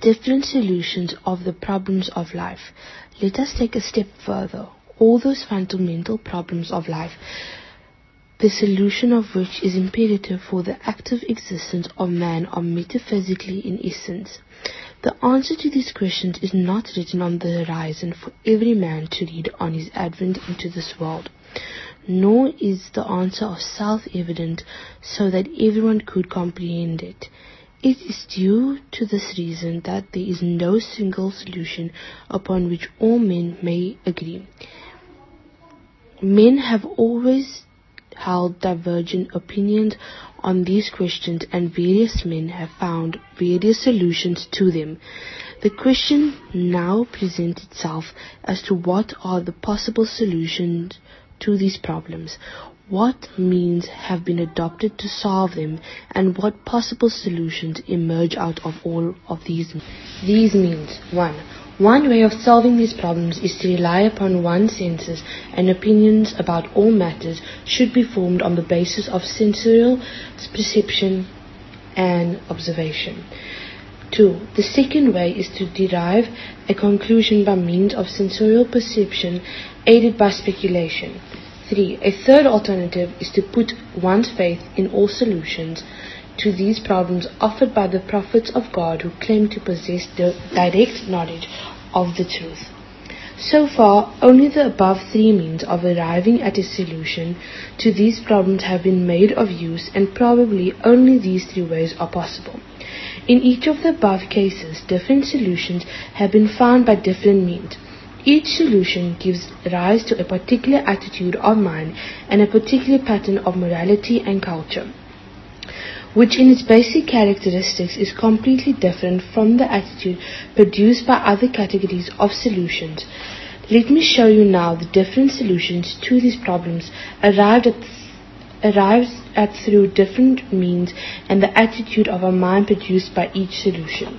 different solutions of the problems of life. Let us take a step further. All those fundamental problems of life, the solution of which is imperative for the active existence of man, are metaphysically in essence. The answer to these questions is not written on the horizon for every man to read on his advent into this world nor is the answer of self-evident so that everyone could comprehend it. It is due to this reason that there is no single solution upon which all men may agree. Men have always held divergent opinions on these questions and various men have found various solutions to them. The question now presents itself as to what are the possible solutions to these problems, what means have been adopted to solve them, and what possible solutions emerge out of all of these. These means 1. One way of solving these problems is to rely upon one's senses and opinions about all matters should be formed on the basis of sensorial perception and observation. 2. The second way is to derive a conclusion by means of sensorial perception aided by speculation. 3. A third alternative is to put one's faith in all solutions to these problems offered by the prophets of God who claim to possess the direct knowledge of the truth. So far, only the above three means of arriving at a solution to these problems have been made of use, and probably only these three ways are possible. In each of the above cases, different solutions have been found by different means. Each solution gives rise to a particular attitude of mind and a particular pattern of morality and culture, which in its basic characteristics is completely different from the attitude produced by other categories of solutions. Let me show you now the different solutions to these problems arrived at arrives at through different means and the attitude of a mind produced by each solution.